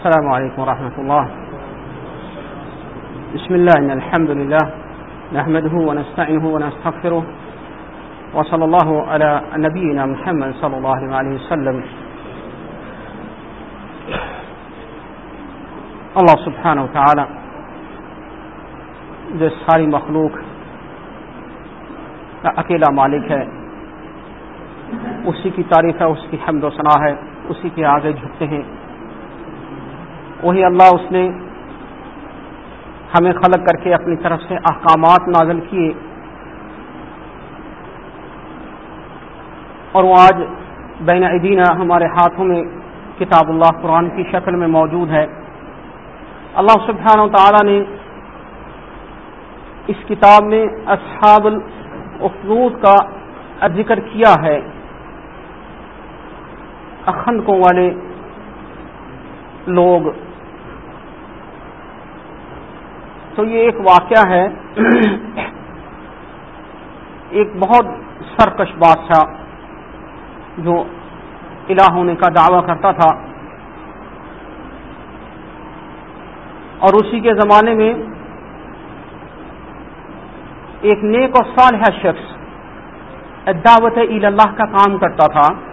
السلام عليكم ورحمة الله. بسم الله، إن الحمد لله نحمده ونستعينه ونستغفره، وصلى الله على نبينا محمد صلى الله عليه وسلم. اللہ سبحانہ وتعالی جو ساری مخلوق کا اکیلا مالک ہے، اسی کی تعریف ہے، اس کی حمد و ثناء ہے، اسی کے آگے جھکتے ہیں وہی اللہ اس نے ہمیں خلق کر کے اپنی طرف سے احکامات نازل کیے۔ اور وہ آج بین عدینہ ہمارے ہاتھوں میں کتاب اللہ قرآن کی شکل میں موجود ہے۔ اللہ سبحانہ تعالی نے اس کتاب میں اصحاب الخلود کا ذکر کیا ہے۔ اخندوں والے لوگ تو یہ ایک واقعہ ہے۔ ایک بہت سرکش بادشاہ جو الہ ہونے کا دعویٰ کرتا تھا۔ اور اسی کے زمانے میں ایک نیک اور صالحہ شخص دعوت عید اللہ کا کام کرتا تھا۔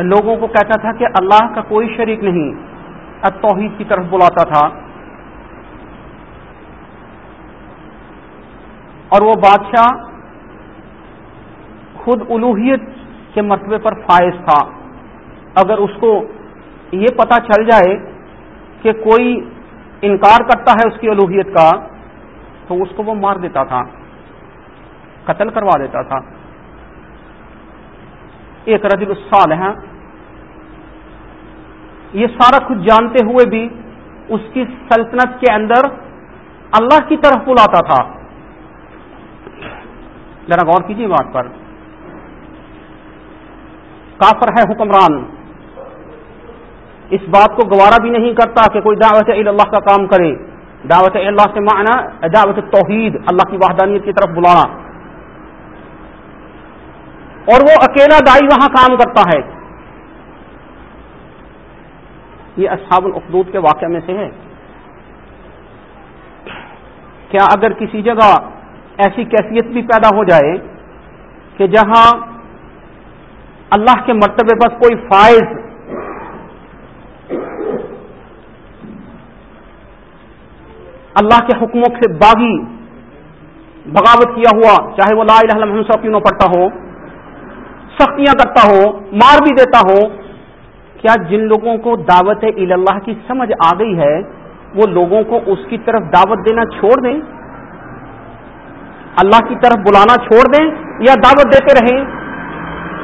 لوگوں کو کہتا تھا کہ اللہ کا کوئی شریک نہیں توحید کی طرف بلاتا تھا۔ اور وہ بادشاہ خود الوحیت کے مرتبے پر فائز تھا۔ اگر اس کو یہ پتا چل جائے کہ کوئی انکار کرتا ہے اس کی الوحیت کا، تو اس کو وہ مار دیتا تھا، قتل کروا دیتا تھا۔ ایک رجل السال ہے یہ سارا کچھ جانتے ہوئے بھی اس کی سلطنت کے اندر اللہ کی طرف بلاتا تھا۔ ذرا غور کیجیے بات پر۔ کافر ہے حکمران۔ اس بات کو گوارا بھی نہیں کرتا کہ کوئی دعوت اللہ کا کام کرے۔ دعوت اللہ سے معنی دعوت توحید اللہ کی وحدانیت کی طرف بلانا۔ اور وہ اکیلا دائی وہاں کام کرتا ہے۔ یہ اصحاب الخدود کے واقعے میں سے ہے۔ کیا اگر کسی جگہ ایسی کیفیت بھی پیدا ہو جائے کہ جہاں اللہ کے مرتبے پر کوئی فائز اللہ کے حکموں سے باغی بغاوت کیا ہوا، چاہے وہ لا الہ الا کیوں نہ پڑتا ہو، سختیاں کرتا ہو، مار بھی دیتا ہو، کیا جن لوگوں کو دعوت اللہ کی سمجھ آ گئی ہے، وہ لوگوں کو اس کی طرف دعوت دینا چھوڑ دیں؟ اللہ کی طرف بلانا چھوڑ دیں یا دعوت دیتے رہیں۔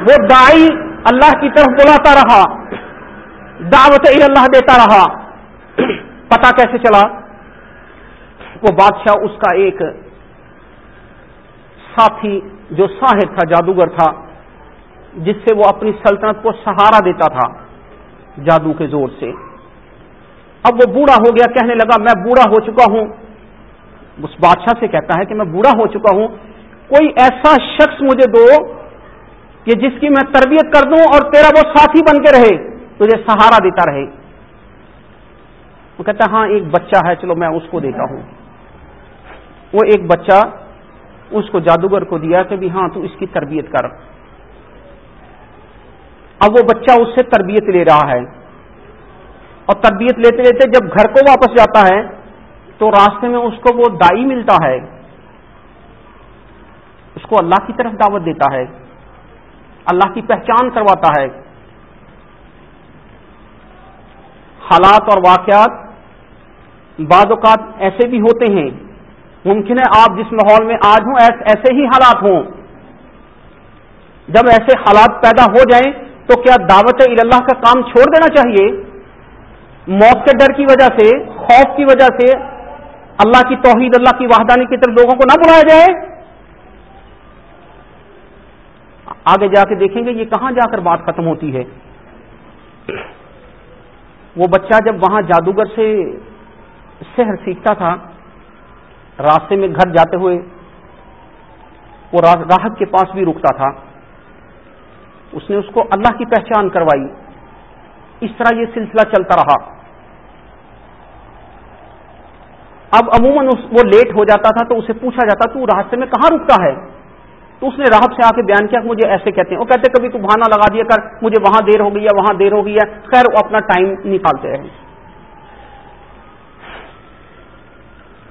وہ دائی اللہ کی طرف بلاتا رہا، دعوت اللہ دیتا رہا۔ پتا کیسے چلا؟ وہ بادشاہ اس کا ایک ساتھی جو ساحر تھا، جادوگر تھا، جس سے وہ اپنی سلطنت کو سہارا دیتا تھا جادو کے زور سے۔ اب وہ بوڑھا ہو گیا، کہنے لگا، میں بوڑھا ہو چکا ہوں۔ اس بادشاہ سے کہتا ہے کہ میں بوڑھا ہو چکا ہوں، کوئی ایسا شخص مجھے دو کہ جس کی میں تربیت کر دوں اور تیرا وہ ساتھی بن کے رہے، تجھے سہارا دیتا رہے۔ وہ کہتا ہاں ایک بچہ ہے، چلو میں اس کو دیتا ہوں۔ وہ ایک بچہ اس کو جادوگر کو دیا کہ بھی ہاں تو اس کی تربیت کر۔ اب وہ بچہ اس سے تربیت لے رہا ہے۔ اور تربیت لیتے لیتے جب گھر کو واپس جاتا ہے تو راستے میں اس کو وہ دائی ملتا ہے، اس کو اللہ کی طرف دعوت دیتا ہے، اللہ کی پہچان کرواتا ہے۔ حالات اور واقعات بعض اوقات ایسے بھی ہوتے ہیں۔ ممکن ہے آپ جس ماحول میں آج ہوں ایسے ہی حالات ہوں۔ جب ایسے حالات پیدا ہو جائیں تو کیا دعوت اللہ کا کام چھوڑ دینا چاہیے؟ موت کے ڈر کی وجہ سے، خوف کی وجہ سے اللہ کی توحید، اللہ کی وحدانی کی طرف لوگوں کو نہ بلایا جائے۔ آگے جا کے دیکھیں گے یہ کہاں جا کر بات ختم ہوتی ہے۔ وہ بچہ جب وہاں جادوگر سے سحر سیکھتا تھا، راستے میں گھر جاتے ہوئے وہ راہت کے پاس بھی رکتا تھا۔ اس نے اس کو اللہ کی پہچان کروائی۔ اس طرح یہ سلسلہ چلتا رہا۔ اب عموماً وہ لیٹ ہو جاتا تھا تو اسے پوچھا جاتا تو راستے میں کہاں رکتا ہے؟ تو اس نے راہب سے آ کے بیان کیا کہ مجھے ایسے کہتے ہیں۔ وہ کہتے کبھی تو بہانا لگا دیا کر، مجھے وہاں دیر ہو گئی ہے، وہاں دیر ہو گئی ہے۔ خیر، وہ اپنا ٹائم نکالتے رہے۔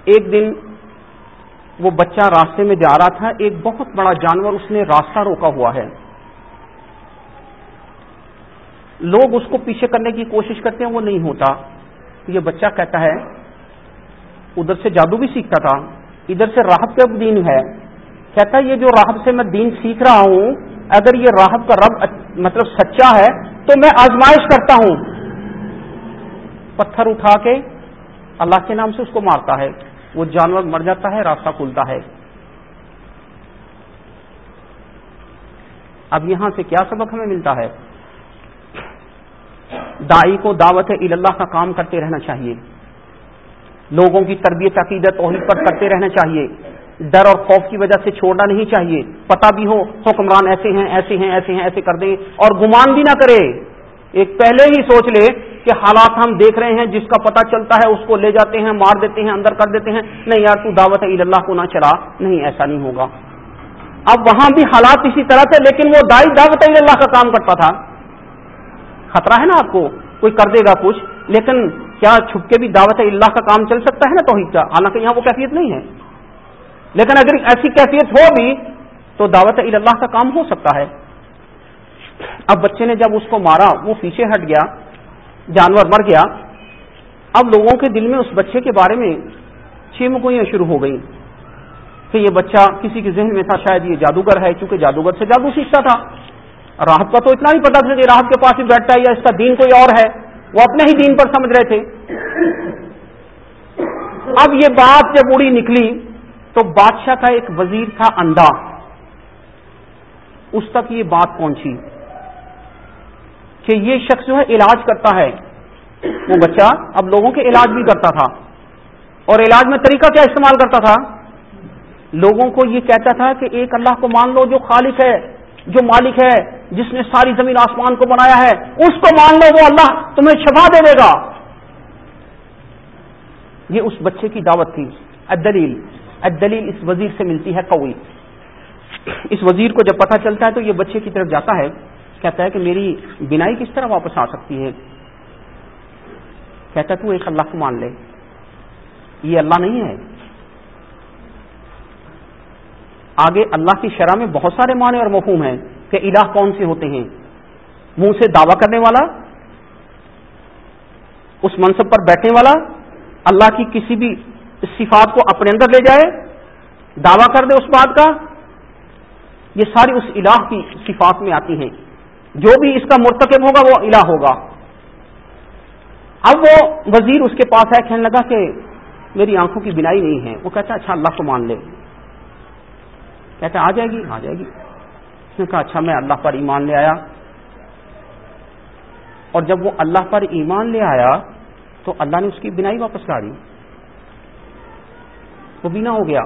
ایک دن وہ بچہ راستے میں جا رہا تھا، ایک بہت بڑا جانور اس نے راستہ روکا ہوا ہے۔ لوگ اس کو پیچھے کرنے کی کوشش کرتے ہیں، وہ نہیں ہوتا۔ یہ بچہ کہتا ہے ادھر سے جادو بھی سیکھتا تھا، ادھر سے راہب کا دین ہے۔ کہتا ہے، یہ جو راہب سے میں دین سیکھ رہا ہوں، اگر یہ راہب کا رب مطلب سچا ہے، تو میں آزمائش کرتا ہوں۔ پتھر اٹھا کے اللہ کے نام سے اس کو مارتا ہے۔ وہ جانور مر جاتا ہے، راستہ کھلتا ہے۔ اب یہاں سے کیا سبق ہمیں ملتا ہے؟ دائی کو دعوت اللہ کا کام کرتے رہنا چاہیے۔ لوگوں کی تربیت عقیدت توحید پر کرتے رہنا چاہیے۔ ڈر اور خوف کی وجہ سے چھوڑنا نہیں چاہیے۔ پتا بھی ہو، حکمران ایسے ہیں ایسے ہیں ایسے ہیں، ایسے کر دیں۔ اور گمان بھی نہ کرے۔ ایک پہلے ہی سوچ لے کہ حالات ہم دیکھ رہے ہیں، جس کا پتا چلتا ہے، اس کو لے جاتے ہیں، مار دیتے ہیں، اندر کر دیتے ہیں۔ نہیں یار، تو دعوت عید اللہ کو نہ چلا۔ نہیں، ایسا نہیں ہوگا۔ اب وہاں بھی حالات اسی طرح تھے، لیکن وہ دائی دعوت عید اللہ کا کام کرتا تھا۔ خطرہ ہے نا آپ کو، کوئی کر دے گا کچھ، لیکن کیا چھپ کے بھی دعوت اللہ کا کام چل سکتا ہے نا توحید کا؟ حالانکہ یہاں وہ کیفیت نہیں ہے۔ لیکن اگر ایسی کیفیت ہو بھی تو دعوت اللہ کا کام ہو سکتا ہے۔ اب بچے نے جب اس کو مارا، وہ پیچھے ہٹ گیا، جانور مر گیا۔ اب لوگوں کے دل میں اس بچے کے بارے میں چھمکوئیاں شروع ہو گئیں کہ یہ بچہ کسی کے ذہن میں تھا، شاید یہ جادوگر ہے کیونکہ جادوگر سے جادو سیکھتا تھا۔ راہب کا تو اتنا ہی پتا تھا کہ راہب کے پاس ہی بیٹھتا ہے یا اس کا دین کوئی اور ہے۔ وہ اپنے ہی دین پر سمجھ رہے تھے۔ اب یہ بات جب اڑی نکلی تو بادشاہ کا ایک وزیر تھا انڈا۔ اس تک یہ بات پہنچی کہ یہ شخص جو ہے علاج کرتا ہے۔ وہ بچہ اب لوگوں کے علاج بھی کرتا تھا۔ اور علاج میں طریقہ کیا استعمال کرتا تھا؟ لوگوں کو یہ کہتا تھا کہ ایک اللہ کو مان لو جو خالق ہے، جو مالک ہے۔ جس نے ساری زمین آسمان کو بنایا ہے، اس کو مان لو، وہ اللہ تمہیں شفا دے دے گا۔ یہ اس بچے کی دعوت تھی۔ الدلیل الدلیل اس وزیر سے ملتی ہے کوئی اس وزیر کو جب پتہ چلتا ہے تو یہ بچے کی طرف جاتا ہے، کہتا ہے کہ میری بینائی کس طرح واپس آ سکتی ہے؟ کہتا ہے، تو ایک اللہ کو مان لے۔ یہ اللہ نہیں ہے۔ آگے اللہ کی شرح میں بہت سارے معنی اور مفہوم ہیں۔ کہ الہ کون سے ہوتے ہیں؟ منہ سے دعوی کرنے والا، اس منصب پر بیٹھنے والا، اللہ کی کسی بھی صفات کو اپنے اندر لے جائے، دعوی کر دے اس بات کا، یہ ساری اس الہ کی صفات میں آتی ہیں۔ جو بھی اس کا مرتکب ہوگا، وہ الہ ہوگا۔ اب وہ وزیر اس کے پاس ہے، کہنے لگا کہ میری آنکھوں کی بنائی نہیں ہے۔ وہ کہتا ہے اچھا اللہ کو مان لے۔ کہتے آ جائے گی؟ آ جائے گی۔ اس نے کہا اچھا میں اللہ پر ایمان لے آیا۔ اور جب وہ اللہ پر ایمان لے آیا، تو اللہ نے اس کی بینائی واپس لا دی۔ وہ بینا ہو گیا۔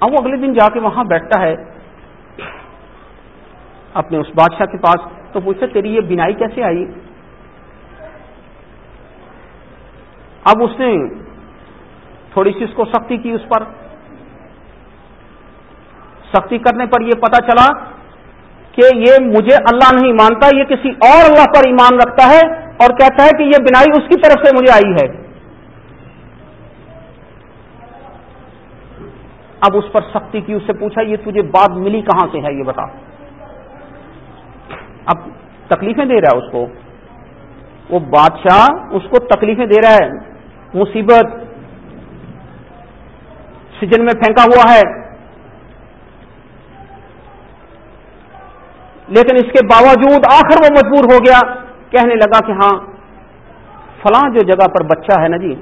اب وہ اگلے دن جا کے وہاں بیٹھتا ہے۔ اپنے اس بادشاہ کے پاس، تو پوچھتے تیری یہ بینائی کیسے آئی؟ اب اس نے تھوڑی سی اس کو سختی کی اس پر۔ سختی کرنے پر یہ پتا چلا کہ یہ مجھے اللہ نہیں مانتا، یہ کسی اور اللہ پر ایمان رکھتا ہے اور کہتا ہے کہ یہ بنائی اس کی طرف سے مجھے آئی ہے۔ اب اس پر سختی کی اس سے پوچھا، یہ تجھے بات ملی کہاں سے ہے؟ یہ بتا۔ اب تکلیفیں دے رہا ہے اس کو۔ وہ بادشاہ اس کو تکلیفیں دے رہا ہے۔ مصیبت سجن میں پھینکا ہوا ہے۔ لیکن اس کے باوجود آخر وہ مجبور ہو گیا، کہنے لگا کہ ہاں فلاں جو جگہ پر بچہ ہے نا جی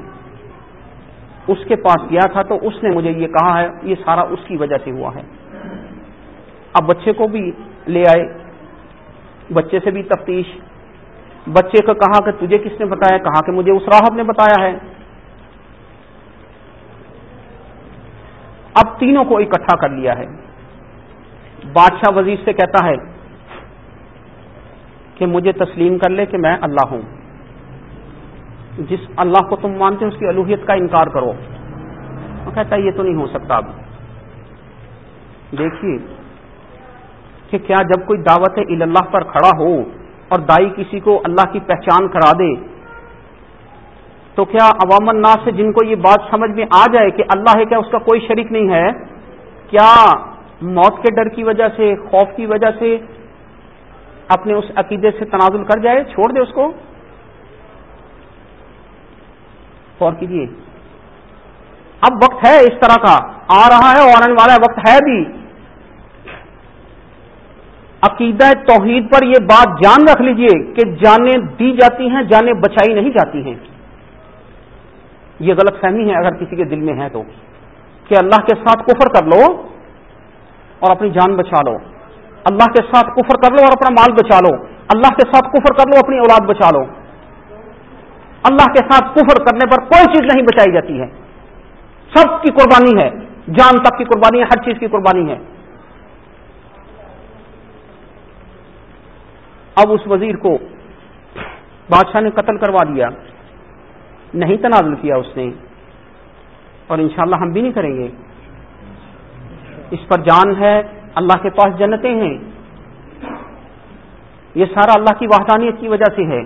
اس کے پاس گیا تھا تو اس نے مجھے یہ کہا ہے، یہ سارا اس کی وجہ سے ہوا ہے۔ اب بچے کو بھی لے آئے، بچے سے بھی تفتیش۔ بچے کو کہا کہ تجھے کس نے بتایا؟ کہا کہ مجھے اس راہب نے بتایا ہے۔ اب تینوں کو اکٹھا کر لیا ہے۔ بادشاہ وزیر سے کہتا ہے کہ مجھے تسلیم کر لے کہ میں اللہ ہوں۔ جس اللہ کو تم مانتے ہو، اس کی الوحیت کا انکار کرو۔ وہ کہتا ہے، یہ تو نہیں ہو سکتا اب۔ دیکھیے کہ کیا جب کوئی دعوت اللہ پر کھڑا ہو اور دائی کسی کو اللہ کی پہچان کرا دے، تو کیا عوام الناس سے جن کو یہ بات سمجھ میں آ جائے کہ اللہ ہے، کیا اس کا کوئی شریک نہیں ہے؟ کیا موت کے ڈر کی وجہ سے، خوف کی وجہ سے اپنے اس عقیدے سے تنازل کر جائے، چھوڑ دے اس کو۔ غور کیجیے اب وقت ہے اس طرح کا۔ آ رہا ہے اور آنے والا وقت ہے بھی۔ عقیدہ توحید پر یہ بات جان رکھ لیجیے کہ جانیں دی جاتی ہیں، جانیں بچائی نہیں جاتی ہیں۔ یہ غلط فہمی ہے اگر کسی کے دل میں ہے تو۔ کہ اللہ کے ساتھ کفر کر لو اور اپنی جان بچا لو۔ اللہ کے ساتھ کفر کر لو اور اپنا مال بچا لو۔ اللہ کے ساتھ کفر کر لو، اپنی اولاد بچا لو۔ اللہ کے ساتھ کفر کرنے پر کوئی چیز نہیں بچائی جاتی ہے۔ سب کی قربانی ہے۔ جان تک کی قربانی ہے، ہر چیز کی قربانی ہے۔ اب اس وزیر کو بادشاہ نے قتل کروا دیا۔ نہیں تنازل کیا اس نے۔ اور انشاءاللہ ہم بھی نہیں کریں گے۔ اس پر جان ہے۔ اللہ کے پاس جنتیں ہیں۔ یہ سارا اللہ کی وحدانیت کی وجہ سے ہے۔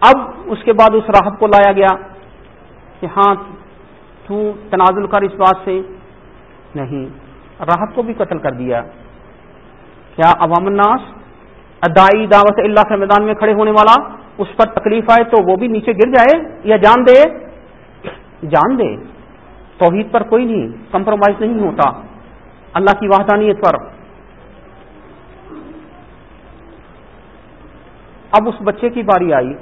اب اس کے بعد اس راحت کو لایا گیا کہ ہاں تو تنازل کر اس بات سے۔ نہیں راحت کو بھی قتل کر دیا۔ کیا عوام الناس ادائی دعوت اللہ کے میدان میں کھڑے ہونے والا اس پر تکلیف آئے تو وہ بھی نیچے گر جائے یا جان دے؟ جان دے۔ توحید پر کوئی نہیں، کمپرومائز نہیں ہوتا۔ اللہ کی وحدانیت پر۔ اب اس بچے کی باری آئی۔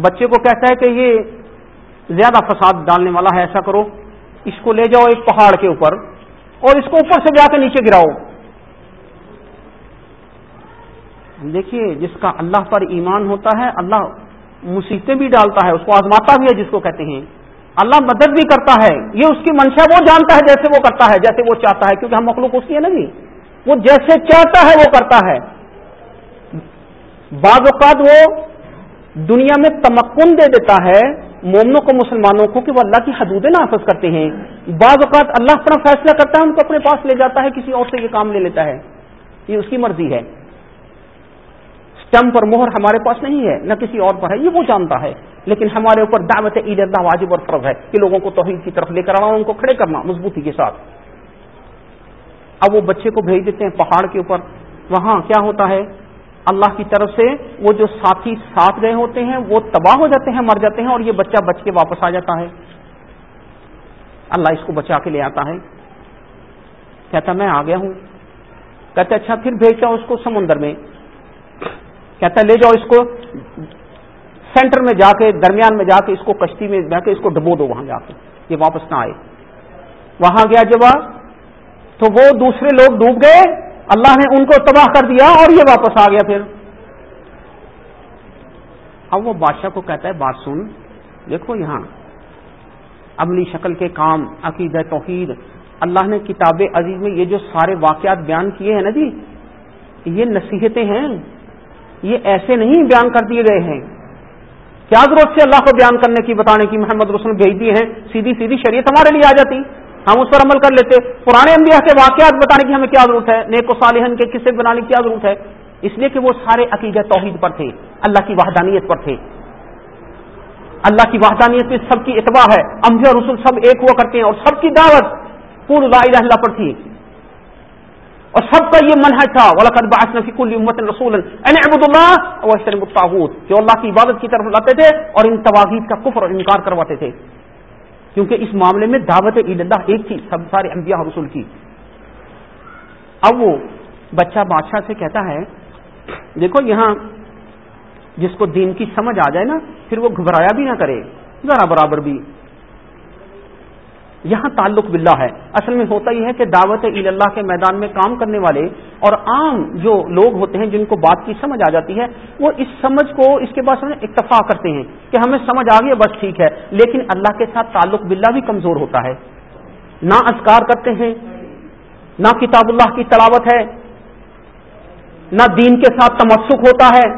بچے کو کہتا ہے کہ یہ زیادہ فساد ڈالنے والا ہے، ایسا کرو۔ اس کو لے جاؤ ایک پہاڑ کے اوپر اور اس کو اوپر سے جا کے نیچے گراؤ۔ دیکھیے، جس کا اللہ پر ایمان ہوتا ہے، اللہ مصیبتیں بھی ڈالتا ہے۔ اس کو آزماتا بھی ہے، جس کو کہتے ہیں۔ اللہ مدد بھی کرتا ہے، یہ اس کی منشا وہ جانتا ہے جیسے وہ کرتا ہے، جیسے وہ چاہتا ہے، کیونکہ ہم مخلوق اس کی ہے نا جی۔ وہ جیسے چاہتا ہے وہ کرتا ہے۔ بعض اوقات وہ دنیا میں تمکن دے دیتا ہے مومنوں کو، مسلمانوں کو، کہ وہ اللہ کی حدودیں نافذ کرتے ہیں۔ بعض اوقات اللہ اپنا فیصلہ کرتا ہے، ان کو اپنے پاس لے جاتا ہے، کسی اور سے یہ کام لے لیتا ہے۔ یہ اس کی مرضی ہے۔ پر مہر ہمارے پاس نہیں ہے، نہ کسی اور پر ہے، یہ وہ جانتا ہے۔ لیکن ہمارے اوپر دعوت عید اللہ واجب اور فرض ہے کہ لوگوں کو توحید کی طرف لے کر آنا ان کو کھڑے کرنا مضبوطی کے ساتھ۔ اب وہ بچے کو بھیج دیتے ہیں پہاڑ کے اوپر۔ وہاں کیا ہوتا ہے؟ اللہ کی طرف سے وہ جو ساتھی ساتھ گئے ہوتے ہیں، وہ تباہ ہو جاتے ہیں، مر جاتے ہیں اور یہ بچہ بچ کے واپس آ جاتا ہے۔ اللہ اس کو بچا کے لے آتا ہے۔ کہتا میں آ گیا ہوں۔ کہتے اچھا پھر بھیجتا ہوں اس کو سمندر میں۔ کہتا ہے، لے جاؤ اس کو سینٹر میں جا کے، درمیان میں جا کے اس کو کشتی میں جا کے اس کو ڈبو دو وہاں جا کے، یہ واپس نہ آئے۔ وہاں گیا جب تو وہ دوسرے لوگ ڈوب گئے، اللہ نے ان کو تباہ کر دیا اور یہ واپس آ گیا پھر۔ اب وہ بادشاہ کو کہتا ہے، بات سن، دیکھو یہاں عملی شکل کے کام عقید توحید، اللہ نے کتاب عزیز میں یہ جو سارے واقعات بیان کیے ہیں نا جی یہ نصیحتیں ہیں۔ یہ ایسے نہیں بیان کر دیے گئے ہیں۔ کیا ضرورت سے اللہ کو بیان کرنے کی، بتانے کی؟ محمد رسول بھیج دیے ہیں۔ سیدھی سیدھی شریعت ہمارے لیے آ جاتی۔ ہم اس پر عمل کر لیتے۔ پرانے انبیاء کے واقعات بتانے کی ہمیں کیا ضرورت ہے؟ نیک و صالحن کے قصے بنانے کی کیا ضرورت ہے؟ اس لیے کہ وہ سارے عقیدہ توحید پر تھے۔ اللہ کی وحدانیت پر تھے۔ اللہ کی وحدانیت میں سب کی اتباع ہے۔ انبیاء رسول سب ایک ہوا کرتے ہیں اور سب کی دعوت۔ پور لا الہ اللہ پر تھی۔ اور سب کا یہ منحج تھا ولاقت باس نفیق المت رسول اللہ جو اللہ کی عبادت کی طرف لاتے تھے اور ان تواغید کا کفر اور انکار کرواتے تھے۔ کیونکہ اس معاملے میں دعوت عید اللہ ایک تھی، سب سارے انبیاء رسول کی۔ اب وہ بچہ بادشاہ سے کہتا ہے، دیکھو یہاں جس کو دین کی سمجھ آ جائے نا، پھر وہ گھبرایا بھی نہ کرے، ذرا برابر بھی۔ یہاں تعلق باللہ ہے۔ اصل میں ہوتا ہی ہے کہ دعوت عید اللہ کے میدان میں کام کرنے والے اور عام جو لوگ ہوتے ہیں جن کو بات کی سمجھ آ جاتی ہے، وہ اس سمجھ کو اس کے بعد اتفاق کرتے ہیں کہ ہمیں سمجھ آ گئی بس ٹھیک ہے۔ لیکن اللہ کے ساتھ تعلق باللہ بھی کمزور ہوتا ہے۔ نہ اذکار کرتے ہیں، نہ کتاب اللہ کی تلاوت ہے، نہ دین کے ساتھ تمسک ہوتا ہے۔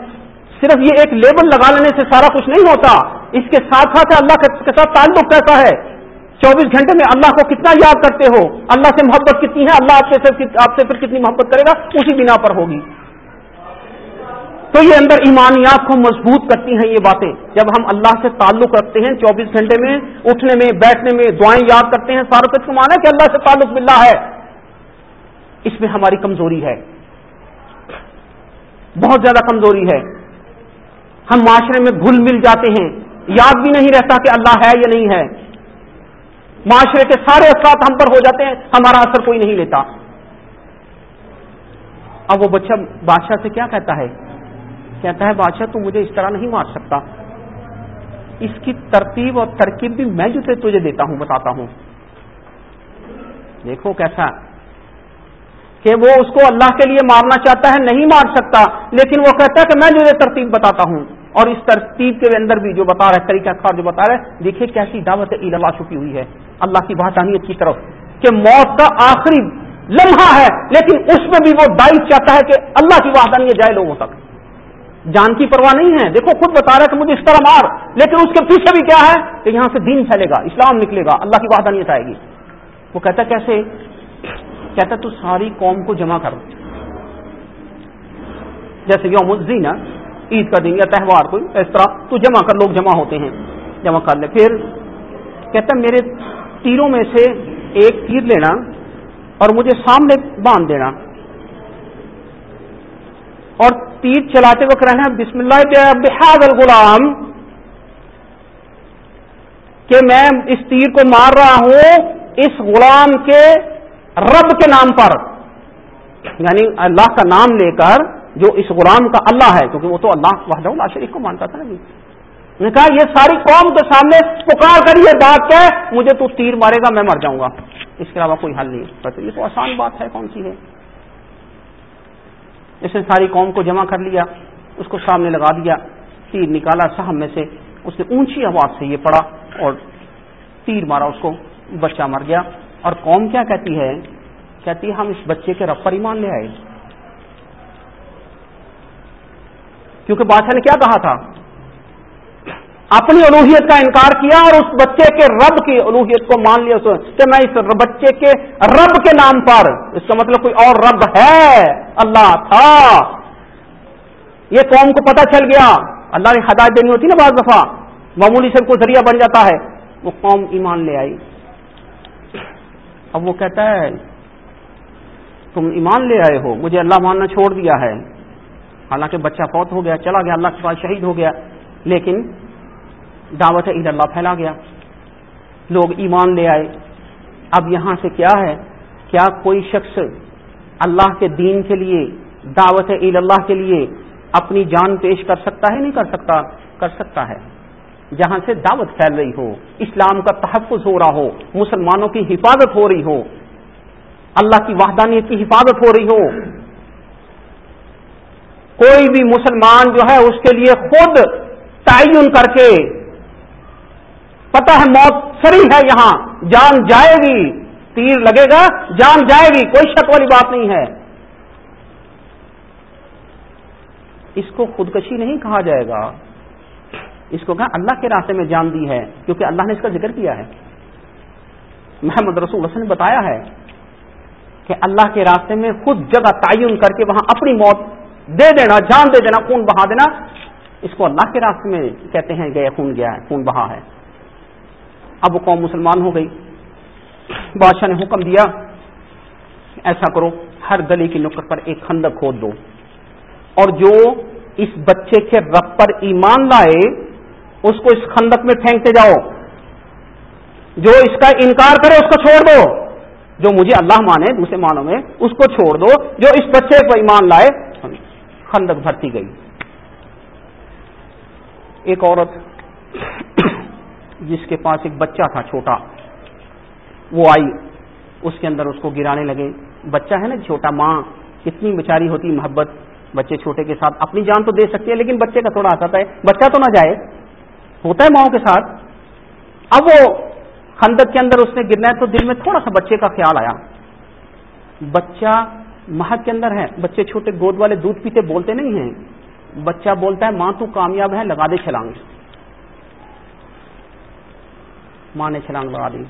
صرف یہ ایک لیبل لگا لینے سے سارا کچھ نہیں ہوتا۔ اس کے ساتھ ساتھ اللہ کے ساتھ تعلق کیسا ہے؟ چوبیس گھنٹے میں اللہ کو کتنا یاد کرتے ہو؟ اللہ سے محبت کتنی ہے؟ اللہ آپ سے آپ سے پھر کتنی محبت کرے گا؟ اسی بنا پر ہوگی۔ تو یہ اندر ایمانیات کو مضبوط کرتی ہیں یہ باتیں۔ جب ہم اللہ سے تعلق رکھتے ہیں چوبیس گھنٹے میں، اٹھنے میں، بیٹھنے میں دعائیں یاد کرتے ہیں، سارا کچھ مانا کہ اللہ سے تعلق ملنا ہے۔ اس میں ہماری کمزوری ہے۔ بہت زیادہ کمزوری ہے۔ ہم معاشرے میں گھل مل جاتے ہیں۔ یاد بھی نہیں رہتا کہ اللہ ہے یا نہیں ہے۔ معاشرے کے سارے اثرات ہم پر ہو جاتے ہیں، ہمارا اثر کوئی نہیں لیتا۔ اب وہ بچہ بادشاہ سے کیا کہتا ہے؟ کہتا ہے، بادشاہ، تو مجھے اس طرح نہیں مار سکتا۔ اس کی ترتیب اور ترکیب بھی میں جو تجھے دیتا ہوں، بتاتا ہوں۔ دیکھو کیسا کہ وہ اس کو اللہ کے لیے مارنا چاہتا ہے، نہیں مار سکتا، لیکن وہ کہتا ہے کہ میں جو ترتیب بتاتا ہوں۔ اور اس ترتیب کے اندر بھی جو بتا رہا ہے، طریقہ کار جو بتا رہا ہے، دیکھیے کیسی دعوت عید اللہ چھپی ہوئی ہے۔ اللہ کی بادشاہیت کی طرف کہ موت کا آخری لمحہ ہے، لیکن اس میں بھی وہ دائف چاہتا ہے کہ اللہ کی وحدانیت جائے لوگوں تک۔ جان کی پرواہ نہیں ہے۔ دیکھو، خود بتا رہا ہے کہ مجھے اس طرح مار، لیکن اس کے پیچھے بھی کیا ہے؟ کہ یہاں سے دین پھیلے گا، اسلام نکلے گا، اللہ کی وحدانیت آئے گی۔ وہ کہتا کیسے؟ کہتا تو ساری قوم کو جمع کر۔ جیسے یوم الدین عید کا دن یا تہوار کوئی اس طرح تو جمع کر لوگ جمع ہوتے ہیں، جمع کر لے۔ پھر کہتا میرے تیروں میں سے ایک تیر لینا اور مجھے سامنے باندھ دینا۔ اور تیر چلاتے وقت رہنا بسم اللہ بحاد الغلام، کہ میں اس تیر کو مار رہا ہوں اس غلام کے رب کے نام پر یعنی اللہ کا نام لے کر جو اس غلام کا اللہ ہے، کیونکہ وہ تو اللہ وحدہ اللہ شریف کو مانتا تھا جی۔ نے کہا، یہ ساری قوم کے سامنے پکار کر یہ بات کہ مجھے تو تیر مارے گا، میں مر جاؤں گا۔ اس کے علاوہ کوئی حل نہیں۔ یہ تو آسان بات ہے، کون سی ہے؟ اس نے ساری قوم کو جمع کر لیا، اس کو سامنے لگا دیا، تیر نکالا سہم میں سے۔ اس نے اونچی آواز سے یہ پڑا اور تیر مارا، اس کو بچہ مر گیا۔ اور قوم کیا کہتی ہے؟ کہتی ہے، ہم اس بچے کے رب پر ایمان لے آئے۔ کیونکہ بادشاہ نے کیا کہا تھا؟ اپنی الوحیت کا انکار کیا اور اس بچے کے رب کی الوحیت کو مان لیا کہ میں اس بچے کے رب کے نام پر اس کا مطلب کوئی اور رب ہے۔ اللہ تھا۔ یہ قوم کو پتہ چل گیا۔ اللہ نے ہدایت دینی ہوتی نا بعض دفعہ۔ معمولی سے کوئی ذریعہ بن جاتا ہے۔ وہ قوم ایمان لے آئی۔ اب وہ کہتا ہے، تم ایمان لے آئے ہو۔ مجھے اللہ ماننا چھوڑ دیا ہے۔ حالانکہ بچہ فوت ہو گیا، چلا گیا، اللہ کے پاس شہید ہو گیا، لیکن دعوت عید اللہ پھیلا گیا۔ لوگ ایمان لے آئے۔ اب یہاں سے کیا ہے؟ کیا کوئی شخص اللہ کے دین کے لیے، دعوت عید اللہ کے لیے اپنی جان پیش کر سکتا ہے؟ نہیں کر سکتا۔ کر سکتا ہے۔ جہاں سے دعوت پھیل رہی ہو، اسلام کا تحفظ ہو رہا ہو، مسلمانوں کی حفاظت ہو رہی ہو، اللہ کی وحدانیت کی حفاظت ہو رہی ہو کوئی بھی مسلمان جو ہے اس کے لیے خود تعین کر کے پتہ ہے موت سری ہے یہاں، جان جائے گی، تیر لگے گا، جان جائے گی، کوئی شک والی بات نہیں ہے۔ اس کو خودکشی نہیں کہا جائے گا۔ اس کو کہا اللہ کے راستے میں جان دی ہے، کیونکہ اللہ نے اس کا ذکر کیا ہے۔ محمد رسول اللہ نے بتایا ہے کہ اللہ کے راستے میں خود جگہ تعین کر کے وہاں اپنی موت دے دینا، جان دے دینا، خون بہا دینا۔ اس کو اللہ کے راستے میں کہتے ہیں گئے خون گیا ہے، خون بہا ہے۔ اب وہ قوم مسلمان ہو گئی۔ بادشاہ نے حکم دیا، ایسا کرو، ہر گلی کی نکر پر ایک خندق کھود دو۔ اور جو اس بچے کے رب پر ایمان لائے، اس کو اس خندق میں پھینکتے جاؤ۔ جو اس کا انکار کرے، اس کو چھوڑ دو۔ جو مجھے اللہ مانے دوسرے مانوں میں، اس کو چھوڑ دو۔ جو اس بچے کو ایمان لائے خندق بھرتی گئی۔ ایک عورت جس کے پاس ایک بچہ تھا چھوٹا، وہ آئی، اس کے اندر اس کو گرانے لگے۔ بچہ ہے نا چھوٹا، ماں، کتنی بچاری ہوتی، محبت۔ بچے چھوٹے کے ساتھ اپنی جان تو دے سکتی ہے لیکن بچے کا تھوڑا آتا ہے۔ بچہ تو نہ جائے، ہوتا ہے ماؤں کے ساتھ۔ اب وہ خندق کے اندر اس نے گرنا ہے تو دل میں تھوڑا سا بچے کا خیال آیا۔ بچہ مہک کے اندر ہے۔ بچے چھوٹے گود والے دودھ پیتے بولتے نہیں ہیں۔ بچہ بولتا ہے، ماں تو کامیاب ہے، لگا دے چھلانگ۔ ماں نے چھلانگ لگا دی۔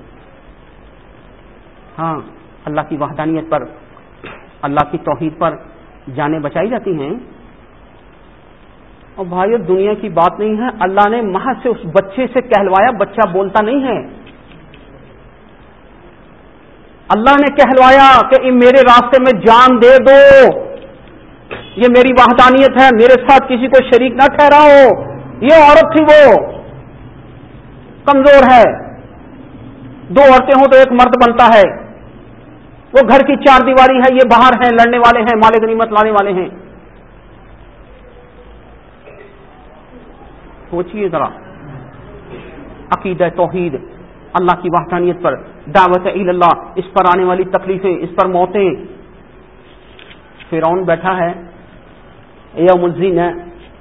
ہاں اللہ کی وحدانیت پر، اللہ کی توحید پر جانیں بچائی جاتی ہیں۔ اور بھائی دنیا کی بات نہیں ہے۔ اللہ نے محض سے اس بچے سے کہلوایا، بچہ بولتا نہیں ہے۔ اللہ نے کہلوایا کہ میرے راستے میں جان دے دو۔ یہ میری وحدانیت ہے، میرے ساتھ کسی کو شریک نہ ٹھہراؤ۔ یہ عورت تھی وہ۔ کمزور ہے۔ دو عورتیں ہوں تو ایک مرد بنتا ہے۔ وہ گھر کی چار دیواری ہے یہ باہر ہیں، لڑنے والے ہیں مالک غنیمت لانے والے ہیں۔ سوچیے ذرا۔ عقید توحید، اللہ کی وحدانیت پر دعوت اللہ، اس پر آنے والی تکلیفیں، اس پر موتیں۔ فرعون بیٹھا ہے، یوم الزین ہے،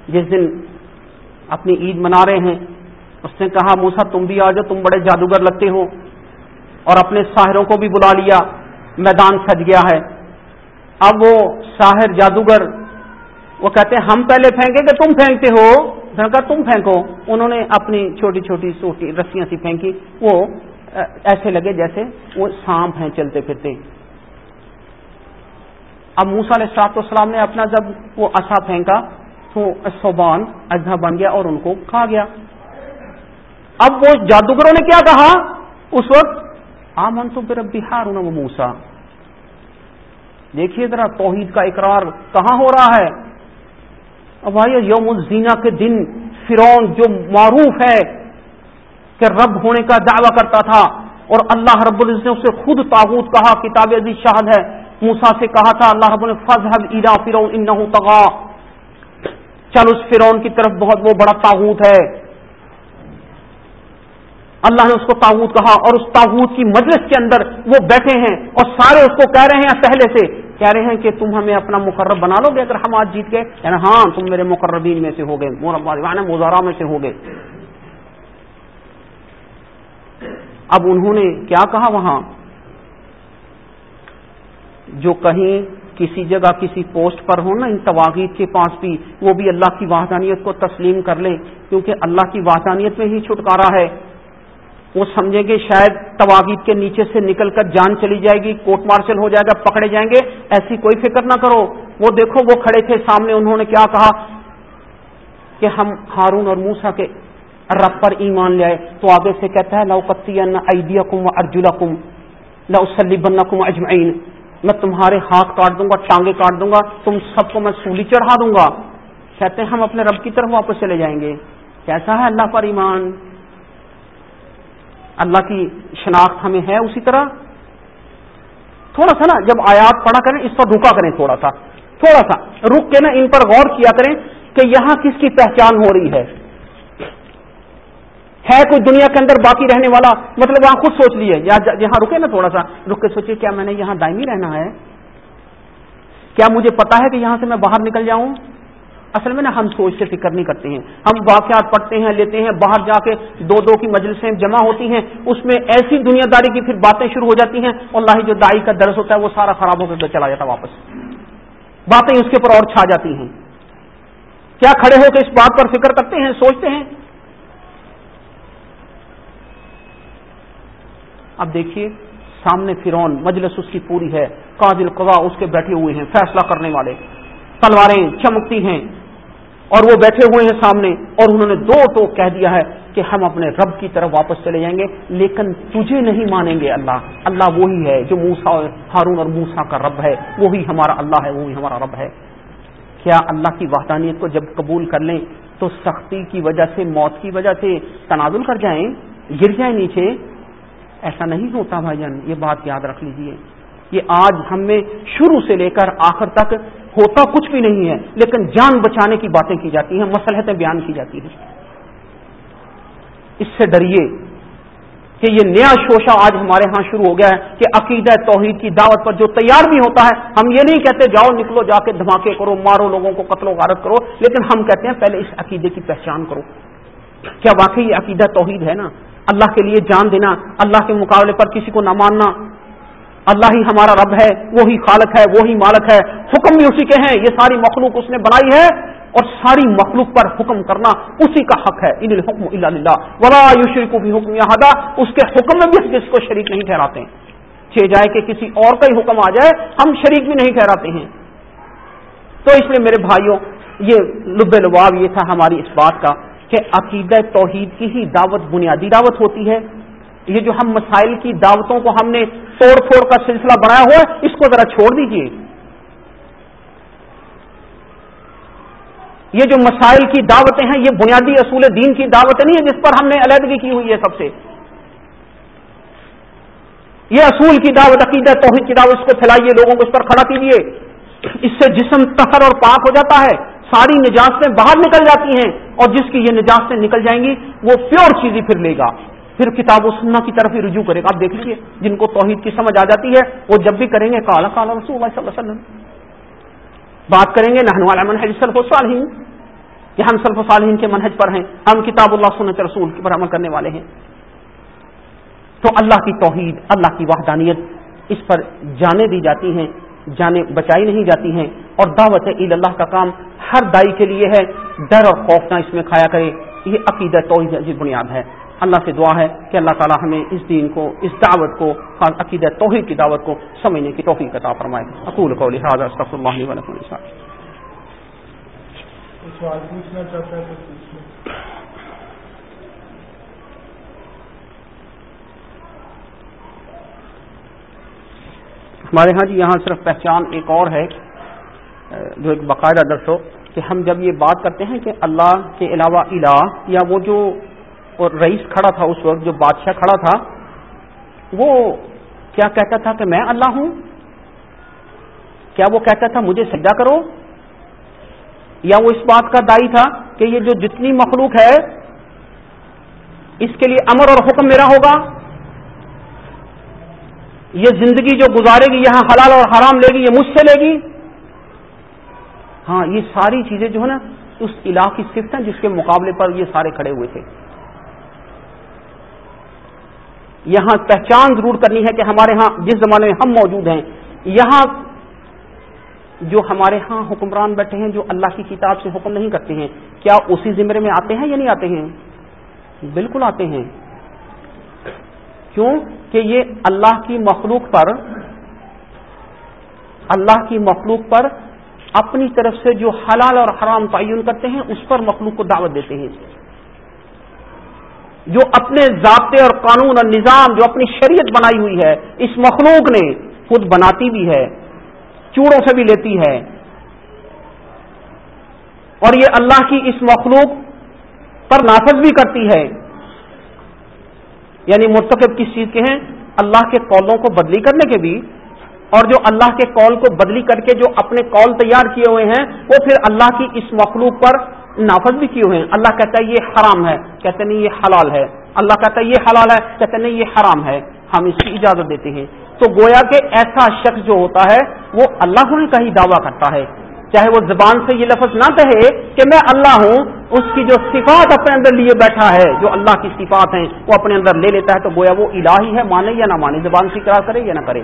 جس دن اپنی عید منا رہے ہیں۔ اس نے کہا موسا تم بھی آ جاؤ تم بڑے جادوگر لگتے ہو۔ اور اپنے ساحروں کو بھی بلا لیا، میدان سج گیا ہے۔ اب وہ ساحر جادوگر، وہ کہتے ہیں، ہم پہلے پھینکے کہ تم پھینکتے ہو؟ کہا، تم پھینکو۔ انہوں نے اپنی چھوٹی چھوٹی سوٹی رسیاں سی پھینکی، وہ ایسے لگے جیسے وہ سانپ ہیں چلتے پھرتے۔ اب موسا علیہ السلاط والسلام نے اپنا جب وہ اصا پھینکا تو صوبان اجزا بن گیا اور ان کو کھا گیا۔ اب وہ جادوگروں نے کیا کہا؟ اس وقت آمن تو پھر اب بہار وہ موسا دیکھیے ذرا توحید کا اقرار کہاں ہو رہا ہے۔ اب بھائی یوم الزینہ کے دن فرون جو معروف ہے کہ رب ہونے کا دعویٰ کرتا تھا اور اللہ رب العزت نے اسے خود تاغوت کہا، کتاب عزیز شاہد ہے۔ موسا سے کہا تھا، اللہ رب ادا فرون ان تغا چل اس فرون کی طرف بہت، وہ بڑا تاغوت ہے۔ اللہ نے اس کو تاغوت کہا اور اس تاغوت کی مجلس کے اندر وہ بیٹھے ہیں اور سارے اس کو کہہ رہے ہیں پہلے سے۔ کہہ رہے ہیں کہ تم ہمیں اپنا مقرر بنا لو گے اگر ہم آج جیت گئے؟ یعنی ہاں تم میرے مقربین میں سے ہو گئے۔ مزارا یعنی میں سے ہو گئے۔ اب انہوں نے کیا کہا وہاں؟ جو کہیں کسی جگہ کسی پوسٹ پر ہو نا، ان تواغیت کے پاس بھی وہ بھی اللہ کی وحدانیت کو تسلیم کر لیں، کیونکہ اللہ کی وحدانیت میں ہی چھٹکارا ہے۔ وہ سمجھیں گے شاید تواغیت کے نیچے سے نکل کر جان چلی جائے گی، کوٹ مارشل ہو جائے گا، پکڑے جائیں گے، ایسی کوئی فکر نہ کرو۔ وہ دیکھو، وہ کھڑے تھے سامنے، انہوں نے کیا کہا؟ کہ ہم ہارون اور موسا کے رب پر ایمان لے تو آگے سے کہتا ہے لوکتی ایدیا کم و ارجلا کم لسلی بننا کم اجمعین، میں تمہارے ہاتھ کاٹ دوں گا ٹانگے کاٹ دوں گا، تم سب کو میں سولی چڑھا دوں گا۔ کہتے ہیں ہم اپنے رب کی طرف واپس چلے جائیں گے۔ کیسا ہے اللہ پر ایمان؟ اللہ کی شناخت ہمیں ہے اسی طرح؟ تھوڑا سا نا، جب آیات پڑھا کریں، اس پر رکا کریں تھوڑا سا۔ تھوڑا سا، رک کے نا ان پر غور کیا کریں کہ یہاں کس کی پہچان ہو رہی ہے۔ ہے کوئی دنیا کے اندر باقی رہنے والا؟ مطلب وہاں خود سوچ لیے، یہاں رکے نا تھوڑا سا۔ رک کے سوچیے، کیا میں نے یہاں دائمی رہنا ہے؟ کیا مجھے پتا ہے کہ یہاں سے میں باہر نکل جاؤں؟ اصل میں نا ہم سوچ سے فکر نہیں کرتے ہیں۔ ہم واقعات پڑھتے ہیں، لیتے ہیں، باہر جا کے دو دو کی مجلسیں جمع ہوتی ہیں۔ اس میں ایسی دنیا داری کی پھر باتیں شروع ہو جاتی ہیں۔ اور اللہ جو دائی کا درس ہوتا ہے، وہ سارا خراب ہو کر چلا جاتا واپس۔ باتیں اس کے اوپر اور چھا جاتی ہیں۔ کیا کھڑے ہو کے اس بات پر فکر کرتے ہیں، سوچتے ہیں؟ اب دیکھیے، سامنے فرون مجلس اس کی پوری ہے قاضل قوا اس کے بیٹھے ہوئے ہیں، فیصلہ کرنے والے۔ تلواریں چمکتی ہیں اور وہ بیٹھے ہوئے ہیں سامنے اور انہوں نے دو ٹوک کہہ دیا ہے کہ ہم اپنے رب کی طرف واپس چلے جائیں گے، لیکن تجھے نہیں مانیں گے اللہ۔ اللہ وہی ہے جو موسا ہارون اور موسا کا رب ہے، وہی ہمارا اللہ ہے، وہی ہمارا رب ہے۔ کیا اللہ کی وحدانیت کو جب قبول کر لیں تو سختی کی وجہ سے، موت کی وجہ سے تنازل کر جائیں، گر جائیں نیچے ایسا نہیں ہوتا بھائی جان، یہ بات یاد رکھ لیجیے۔ یہ آج ہم میں شروع سے لے کر آخر تک ہوتا کچھ بھی نہیں ہے، لیکن جان بچانے کی باتیں کی جاتی ہیں مسلحتیں بیان کی جاتی ہیں۔ اس سے ڈریے کہ یہ نیا شوشہ آج ہمارے ہاں شروع ہو گیا ہے کہ عقیدہ توحید کی دعوت پر جو تیار بھی ہوتا ہے، ہم یہ نہیں کہتے جاؤ نکلو، جا کے دھماکے کرو، مارو لوگوں کو قتل و غارت کرو، لیکن ہم کہتے ہیں پہلے اس عقیدے کی پہچان کرو۔ کیا واقعی یہ عقیدہ توحید ہے نا؟ اللہ کے لیے جان دینا، اللہ کے مقابلے پر کسی کو نہ ماننا۔ اللہ ہی ہمارا رب ہے وہی خالق ہے وہی مالک ہے۔ حکم بھی اسی کے ہیں، یہ ساری مخلوق اس نے بنائی ہے۔ اور ساری مخلوق پر حکم کرنا اسی کا حق ہے۔ ان الحکم اللہ ولا یوشری کو بھی حکم یہاں اس کے حکم میں بھی جس کو شریک نہیں ٹھہراتے چھ جائے کہ کسی اور کا ہی حکم آ جائے، ہم شریک بھی نہیں ٹھہراتے ہیں۔ تو اس لیے میرے بھائیوں، یہ لب لباب، یہ تھا ہماری اس بات کا۔ کہ عقیدہ توحید کی ہی دعوت بنیادی دعوت ہوتی ہے۔ یہ جو ہم مسائل کی دعوتوں کو ہم نے توڑ پھوڑ کا سلسلہ بنایا ہوا ہے، اس کو ذرا چھوڑ دیجیے یہ جو مسائل کی دعوتیں ہیں، یہ بنیادی اصول دین کی دعوت نہیں ہے جس پر ہم نے علیحدگی کی ہوئی ہے سب سے۔ یہ اصول کی دعوت، عقیدہ توحید کی دعوت، اس کو پھیلائیے، لوگوں کو اس پر کھڑا کیجیے اس سے جسم تخر اور پاک ہو جاتا ہے۔ ساری نجاستیں باہر نکل جاتی ہیں اور جس کی یہ نجاستیں نکل جائیں گی، وہ پیور چیز ہی پھر لے گا۔ پھر کتاب و سننا کی طرف ہی رجوع کرے گا۔ آپ دیکھ لیجیے جن کو توحید کی سمجھ آ جاتی ہے، وہ جب بھی کریں گے کالا کالا رسول اللہ صلی اللہ علیہ وسلم۔ بات کریں گے نہن والا منہج سلف صالحین کہ ہم سلف صالحین کے منہج پر ہیں۔ ہم کتاب اللہ، سنت رسول پر عمل کرنے والے ہیں۔ تو اللہ کی توحید، اللہ کی وحدانیت اس پر جانے دی جاتی ہیں۔ جانے بچائی نہیں جاتی ہیں اور دعوت عید اللہ کا کام ہر دائی کے لیے ہے، ڈر اور خوف نہ اس میں کھایا کرے۔ یہ عقیدہ توحید بنیاد ہے۔ اللہ سے دعا ہے کہ اللہ تعالی ہمیں اس دین کو، اس دعوت کو عقیدہ توحید کی دعوت کو سمجھنے کی توفیق عطا فرمائے۔ اقول کو لہٰذا اللہ علیہ ہمارے ہاں جی یہاں صرف پہچان ایک اور ہے، جو ایک باقاعدہ درس ہو، کہ ہم جب یہ بات کرتے ہیں کہ اللہ کے علاوہ الہ، یا وہ جو رئیس کھڑا تھا اس وقت، جو بادشاہ کھڑا تھا، وہ کیا کہتا تھا کہ میں اللہ ہوں؟ کیا وہ کہتا تھا مجھے سجدہ کرو؟ یا وہ اس بات کا دائی تھا کہ یہ جو جتنی مخلوق ہے، اس کے لیے امر اور حکم میرا ہوگا؟ یہ زندگی جو گزارے گی، یہاں حلال اور حرام لے گی، یہ مجھ سے لے گی؟ ہاں یہ ساری چیزیں جو ہے نا، اس علاقے کی صفت ہیں جس کے مقابلے پر یہ سارے کھڑے ہوئے تھے۔ یہاں پہچان ضرور کرنی ہے کہ ہمارے ہاں جس زمانے میں ہم موجود ہیں، یہاں جو ہمارے ہاں حکمران بیٹھے ہیں، جو اللہ کی کتاب سے حکم نہیں کرتے ہیں، کیا اسی زمرے میں آتے ہیں یا نہیں آتے ہیں؟ بالکل آتے ہیں۔ کیوں کہ یہ اللہ کی مخلوق پر اللہ کی مخلوق پر اپنی طرف سے جو حلال اور حرام تعین کرتے ہیں، اس پر مخلوق کو دعوت دیتے ہیں۔ جو اپنے ضابطے اور قانون اور نظام، جو اپنی شریعت بنائی ہوئی ہے، اس مخلوق نے خود بناتی بھی ہے، چوڑوں سے بھی لیتی ہے۔ اور یہ اللہ کی اس مخلوق پر نافذ بھی کرتی ہے۔ یعنی مرتکب کس چیز کے ہیں؟ اللہ کے قولوں کو بدلی کرنے کے بھی۔ اور جو اللہ کے قول کو بدلی کر کے جو اپنے قول تیار کیے ہوئے ہیں، وہ پھر اللہ کی اس مخلوق پر نافذ بھی کیے ہوئے ہیں۔ اللہ کہتا ہے یہ حرام ہے کہتے نہیں یہ حلال ہے۔ اللہ کہتا ہے یہ حلال ہے کہتے نہیں یہ حرام ہے۔ ہم اس کی اجازت دیتے ہیں۔ تو گویا کہ ایسا شخص جو ہوتا ہے، وہ اللہ کا ہی دعویٰ کرتا ہے۔ چاہے وہ زبان سے یہ لفظ نہ کہے کہ میں اللہ ہوں، اس کی جو صفات اپنے اندر لیے بیٹھا ہے، جو اللہ کی صفات ہیں، وہ اپنے اندر لے لیتا ہے تو گویا وہ الہی ہے، مانے یا نہ مانے، زبان سے اقرار کرے یا نہ کرے۔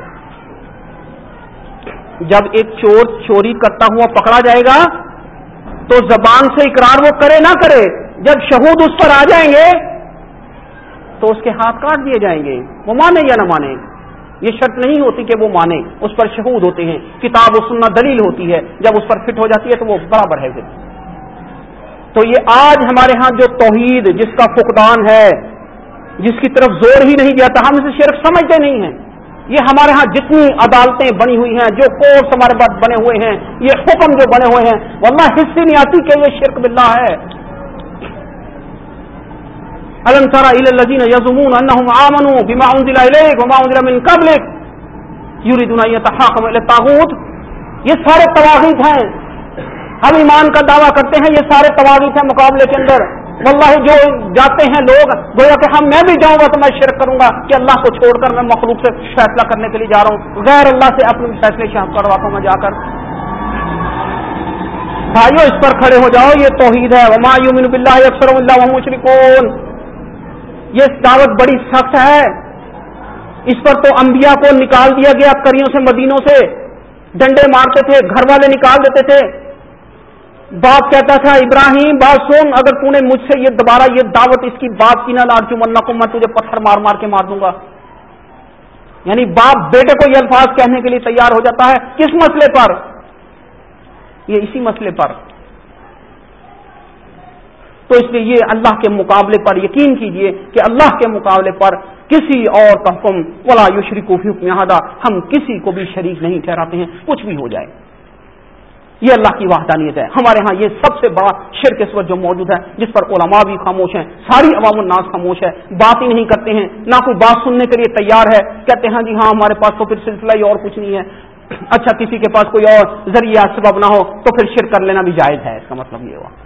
جب ایک چور چوری کرتا ہوا پکڑا جائے گا، تو زبان سے اقرار وہ کرے نہ کرے، جب شہود اس پر آ جائیں گے، تو اس کے ہاتھ کاٹ دیے جائیں گے۔ وہ مانے یا نہ مانے؟ یہ شرط نہیں ہوتی کہ وہ مانے، اس پر شہود ہوتے ہیں، کتاب و سننا دلیل ہوتی ہے، جب اس پر فٹ ہو جاتی ہے تو وہ برابر ہے پھر۔ تو یہ آج ہمارے ہاں جو توحید، جس کا فقدان ہے، جس کی طرف زور ہی نہیں جاتا ہم اسے شرک سمجھتے نہیں ہیں۔ یہ ہمارے ہاں جتنی عدالتیں بنی ہوئی ہیں، جو کورس ہمارے پاس بنے ہوئے ہیں، یہ حکم جو بنے ہوئے ہیں، واللہ حصے نہیں آتی کہ یہ شرک باللہ ہے۔ الم ترى الى الذين يزعمون انهم امنوا بما انزل اليك وما انزل من قبلك؟ يريدون ان يتحاكموا الى الطاغوت. یہ سارے تواغیت ہیں۔ ہم ایمان کا دعویٰ کرتے ہیں، یہ سارے تواغیت ہیں مقابلے کے اندر۔ واللہ جو جاتے ہیں لوگ، گویا کہ ہم، میں بھی جاؤں گا تو میں شرک کروں گا کہ اللہ کو چھوڑ کر میں مخلوق سے فیصلہ کرنے کے لیے جا رہا ہوں۔ غیر اللہ سے اپنے فیصلے شام کرواتا ہوں میں جا کر۔ بھائیو، اس پر کھڑے ہو جاؤ، یہ توحید ہے۔ وما یومن باللہ اکثر اللہ مشرکون یہ دعوت بڑی سخت ہے۔ اس پر تو انبیاء کو نکال دیا گیا کریوں سے، مدینوں سے۔ ڈنڈے مارتے تھے، گھر والے نکال دیتے تھے۔ باپ کہتا تھا، ابراہیم، بات سن، اگر تو نے مجھ سے یہ دوبارہ یہ دعوت اس کی بات کی نہ لارجو منا کو میں تجھے پتھر مار مار کے مار دوں گا۔ یعنی باپ بیٹے کو یہ الفاظ کہنے کے لیے تیار ہو جاتا ہے۔ کس مسئلے پر؟ یہ اسی مسئلے پر۔ تو اس لیے یہ اللہ کے مقابلے پر یقین کیجیے کہ اللہ کے مقابلے پر کسی اور کا حکم، ولا یشری کو ہم کسی کو بھی شریک نہیں ٹھہراتے ہیں، کچھ بھی ہو جائے۔ یہ اللہ کی وحدانیت ہے۔ ہمارے ہاں یہ سب سے بڑا شرک اس وقت جو موجود ہے، جس پر علماء بھی خاموش ہیں، ساری عوام الناس خاموش ہے بات ہی نہیں کرتے ہیں۔ نہ کوئی بات سننے کے لیے تیار ہے، کہتے ہیں جی ہاں ہمارے پاس تو پھر سلسلہ ہی اور کچھ نہیں ہے۔ اچھا کسی کے پاس کوئی اور ذریعہ، سبب نہ ہو، تو پھر شرک کر لینا بھی جائز ہے۔ اس کا مطلب یہ ہوا۔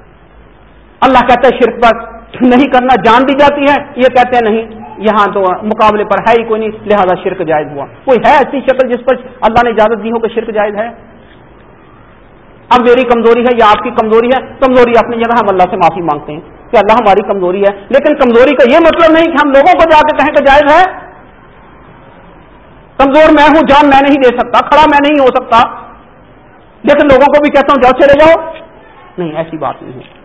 اللہ کہتا ہے شرک پر نہیں کرنا، جان دی جاتی ہے۔ یہ کہتے ہیں نہیں، یہاں تو مقابلے پر ہے ہی کوئی نہیں، لہذا شرک جائز ہوا۔ کوئی ہے ایسی شکل جس پر اللہ نے اجازت دی ہو کہ شرک جائز ہے؟ اب میری کمزوری ہے یا آپ کی کمزوری ہے؟ کمزوری اپنی جگہ ہم اللہ سے معافی مانگتے ہیں کہ اللہ ہماری کمزوری ہے۔ لیکن کمزوری کا یہ مطلب نہیں کہ ہم لوگوں کو جا کے کہیں کہ جائز ہے۔ کمزور میں ہوں، جان میں نہیں دے سکتا، کھڑا میں نہیں ہو سکتا۔ لیکن لوگوں کو بھی کہتا ہوں، جاؤ چلے جاؤ۔ نہیں، ایسی بات نہیں ہے۔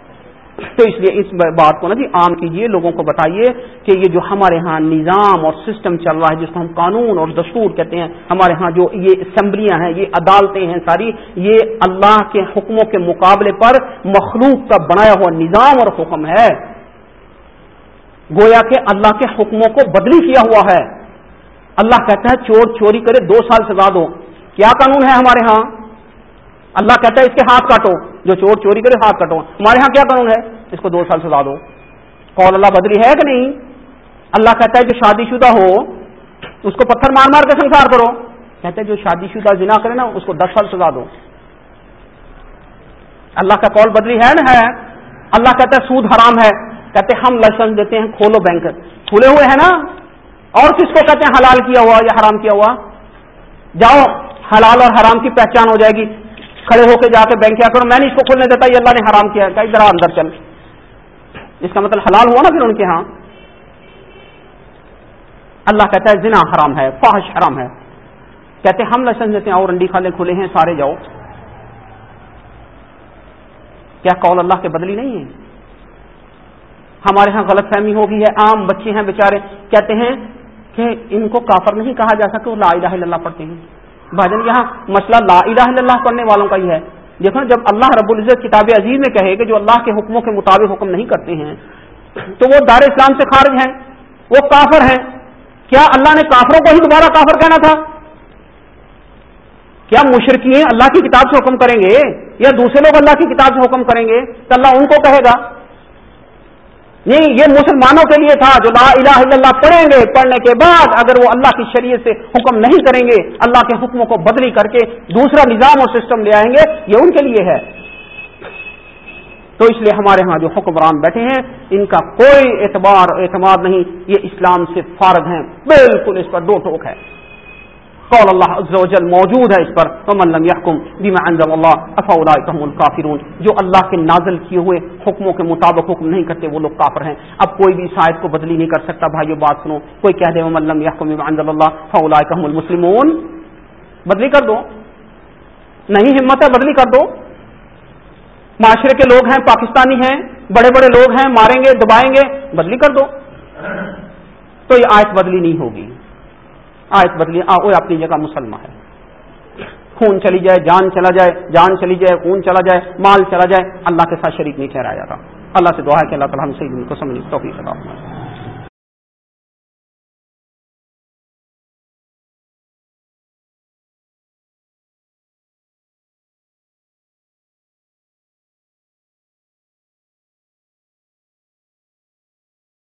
تو اس لیے اس بات کو نا جی عام کیجیے لوگوں کو بتائیے کہ یہ جو ہمارے ہاں نظام اور سسٹم چل رہا ہے، جس کو ہم قانون اور دستور کہتے ہیں، ہمارے ہاں جو یہ اسمبلیاں ہیں، یہ عدالتیں ہیں ساری، یہ اللہ کے حکموں کے مقابلے پر مخلوق کا بنایا ہوا نظام اور حکم ہے۔ گویا کہ اللہ کے حکموں کو بدلی کیا ہوا ہے۔ اللہ کہتا ہے، چور چوری کرے، دو سال سزا دو۔ کیا قانون ہے ہمارے ہاں؟ اللہ کہتا ہے، اس کے ہاتھ کاٹو۔ جو چور چوری کرے ہاتھ کاٹو ہمارے ہاں کیا قانون ہے؟ اس کو دو سال سزا دو۔ قول اللہ بدری ہے کہ نہیں؟ اللہ کہتا ہے جو شادی شدہ ہو، اس کو پتھر مار مار کے سنسار کرو۔ کہتے ہیں جو شادی شدہ جنا کرے نا، اس کو دس سال سزا دو۔ اللہ کا قول بدری ہے نا؟ ہے۔ اللہ کہتا ہے سود حرام ہے۔ کہتے ہم لائسنس دیتے ہیں، کھولو بینک۔ کھلے ہوئے ہیں نا؟ اور کس کو کہتے ہیں حلال کیا ہوا یا حرام کیا ہوا؟ جاؤ، حلال اور حرام کی پہچان ہو جائے گی۔ کھڑے ہو کے جا کے بینک کیا کرو، میں نے اس کو کھولنے دیتا، یہ اللہ نے حرام کیا کہ ادھر اندر چل اس کا مطلب حلال ہوا نا پھر ان کے ہاں؟ اللہ کہتا ہے زنا حرام ہے، فاحش حرام ہے۔ کہتے ہم لائسنس دیتے ہیں، اور انڈی کھالے کھلے ہیں، سارے جاؤ۔ کیا قول اللہ کے بدلی نہیں ہے؟ ہمارے ہاں غلط فہمی ہوگی ہے، عام بچے ہیں، بیچارے۔ کہتے ہیں کہ ان کو کافر نہیں کہا جا سکتا، وہ لا الہ الا اللہ پڑھتے ہیں۔ بھاجن یہاں مسئلہ لا الہ الا اللہ پڑھنے والوں کا ہی ہے۔ دیکھو جب اللہ رب العزت کتاب عزیز میں کہے کہ جو اللہ کے حکموں کے مطابق حکم نہیں کرتے ہیں، تو وہ دار اسلام سے خارج ہیں، وہ کافر ہیں۔ کیا اللہ نے کافروں کو ہی دوبارہ کافر کہنا تھا؟ کیا مشرقین اللہ کی کتاب سے حکم کریں گے یا دوسرے لوگ اللہ کی کتاب سے حکم کریں گے؟ تو اللہ ان کو کہے گا۔ نہیں یہ مسلمانوں کے لیے تھا جو لا الہ الا اللہ پڑھیں گے، پڑھنے کے بعد اگر وہ اللہ کی شریعت سے حکم نہیں کریں گے، اللہ کے حکموں کو بدلی کر کے دوسرا نظام اور سسٹم لے آئیں گے، یہ ان کے لیے ہے۔ تو اس لیے ہمارے ہاں جو حکمران بیٹھے ہیں، ان کا کوئی اعتبار، اعتماد نہیں، یہ اسلام سے فارغ ہیں۔ بالکل اس پر دو ٹوک ہے۔ قول اللہ عز و جل موجود ہے اس پر، ومن لم يحكم بما انزل الله فاولئك هم الكافرون۔ جو اللہ کے نازل کیے ہوئے حکموں کے مطابق حکم نہیں کرتے، وہ لوگ کافر ہیں۔ اب کوئی بھی شاید کو بدلی نہیں کر سکتا بھائیو بات سنو۔ کوئی کہہ دے، ومن لم يحكم بما انزل الله فاولئك هم المسلمون۔ بدلی کر دو۔ نہیں ہمت ہے، بدلی کر دو۔ معاشرے کے لوگ ہیں، پاکستانی ہیں بڑے بڑے لوگ ہیں، ماریں گے، دبائیں گے، بدلی کر دو۔ تو یہ آیت بدلی نہیں ہوگی۔ آیت بدلی آ وہ اپنی جگہ مسلمان ہے۔ خون چلی جائے، جان چلا جائے، جان چلی جائے، خون چلا جائے، مال چلا جائے، اللہ کے ساتھ شریک نہیں ٹھہرایا جاتا اللہ سے دعا ہے کہ اللہ تعالیٰ ہم سے کو سمجھ توفیق